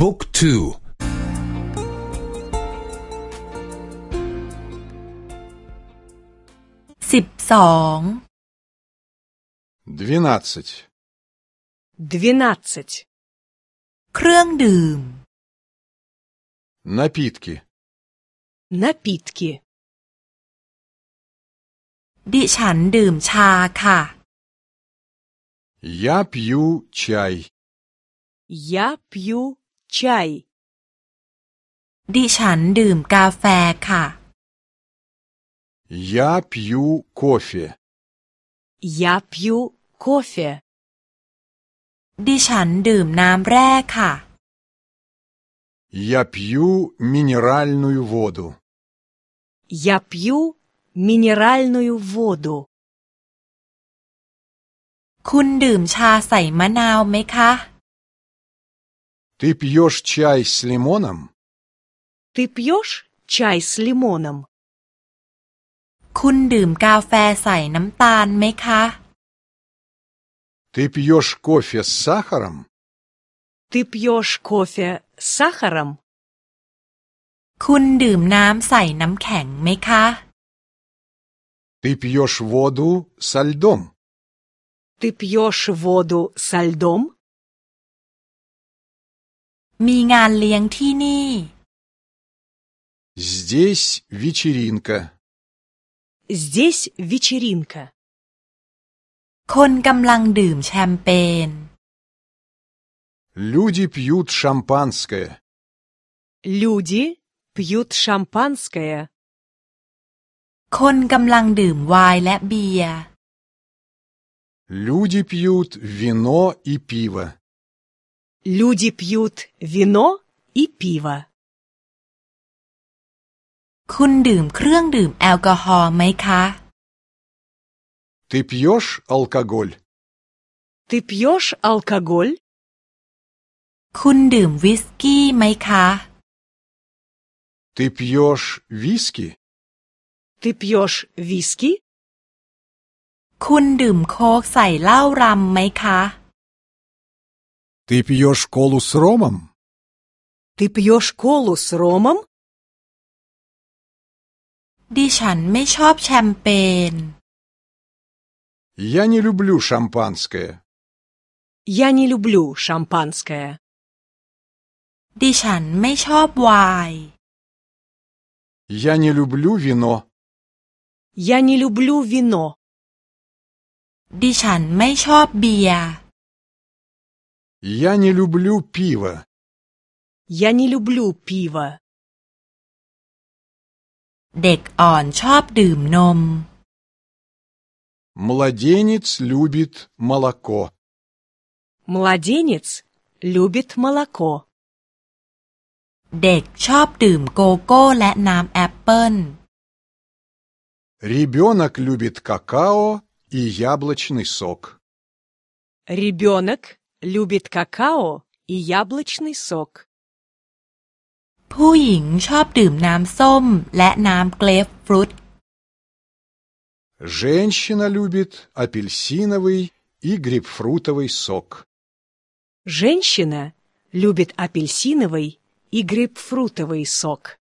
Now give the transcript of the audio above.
บุ๊กทูสิบสอง двенадцать, двенадцать, เครื่องดื่ม напитки, напитки. ดิฉันดื่มชาค่ะ я пью чай, Я пью чай. ดิฉันดื่มกาแฟค่ะ я пью кофе, Я пью кофе. ดิฉันดื่มน้ำแร่ค่ะ я пью минеральную воду, Я пью минеральную воду. คุณดื่มชาใส่มะนาวไหมคะ ты пьешь чай с лимоном, Ты пьешь чай с лимоном? คุณดื่มกาแฟใส่น้ำตาลไหมคะ ты пьешь кофе с сахаром, Ты пьешь кофе с сахаром? คุณดื่มน้ำใส่น้ำแข็งไหมคะ ты пьешь воду со льдом, Ты пьешь воду со льдом? มีงานเลี้ยงที่นี่ здесь вечеринка, Здесь вечеринка. คนกำลังดื่มแชมเปญ люди пьют шампанское, Люди пьют шампанское. คนกำลังดื่มไวน์และเบียร์ люди пьют вино и пиво. Люди пьют вино и пиво. คุณดื่มเครื่องดื่มแอลกอฮอล์ไหมคะ Ты пьешь алкоголь? Ты пьешь алкоголь? คุณดื่มวิสกี้ไหมคะ Ты пьешь виски? Ты пьешь виски? คุณดื่มโค้กใส่เหล้ารำไหมคะ Ты пьешь колу с ромом? Ты пьешь колу с ромом? ดิฉันไม่ชอบแชมเปญ Я не люблю шампанское. Я не люблю шампанское. ดิฉันไม่ชอบไวน์ Я не люблю вино. Я не люблю вино. ดิฉันไม่ชอบเบียร์ Я не люблю пиво. Я не люблю пиво. เด็กอ่อนชอบดื่มนม Младенец любит молоко. Младенец любит молоко. เด็กชอบดื่มโกโก้และน้ำแอปเปิ้ล Ребенок любит какао и яблочный сок. Ребенок любит какао и яблочный сок. ผู้หญิงชอบดื่มน้ำส้มและน้ำเกรฟฟรุต Женщина любит апельсиновый и грейпфрутовый сок. Женщина любит апельсиновый и грейпфрутовый сок.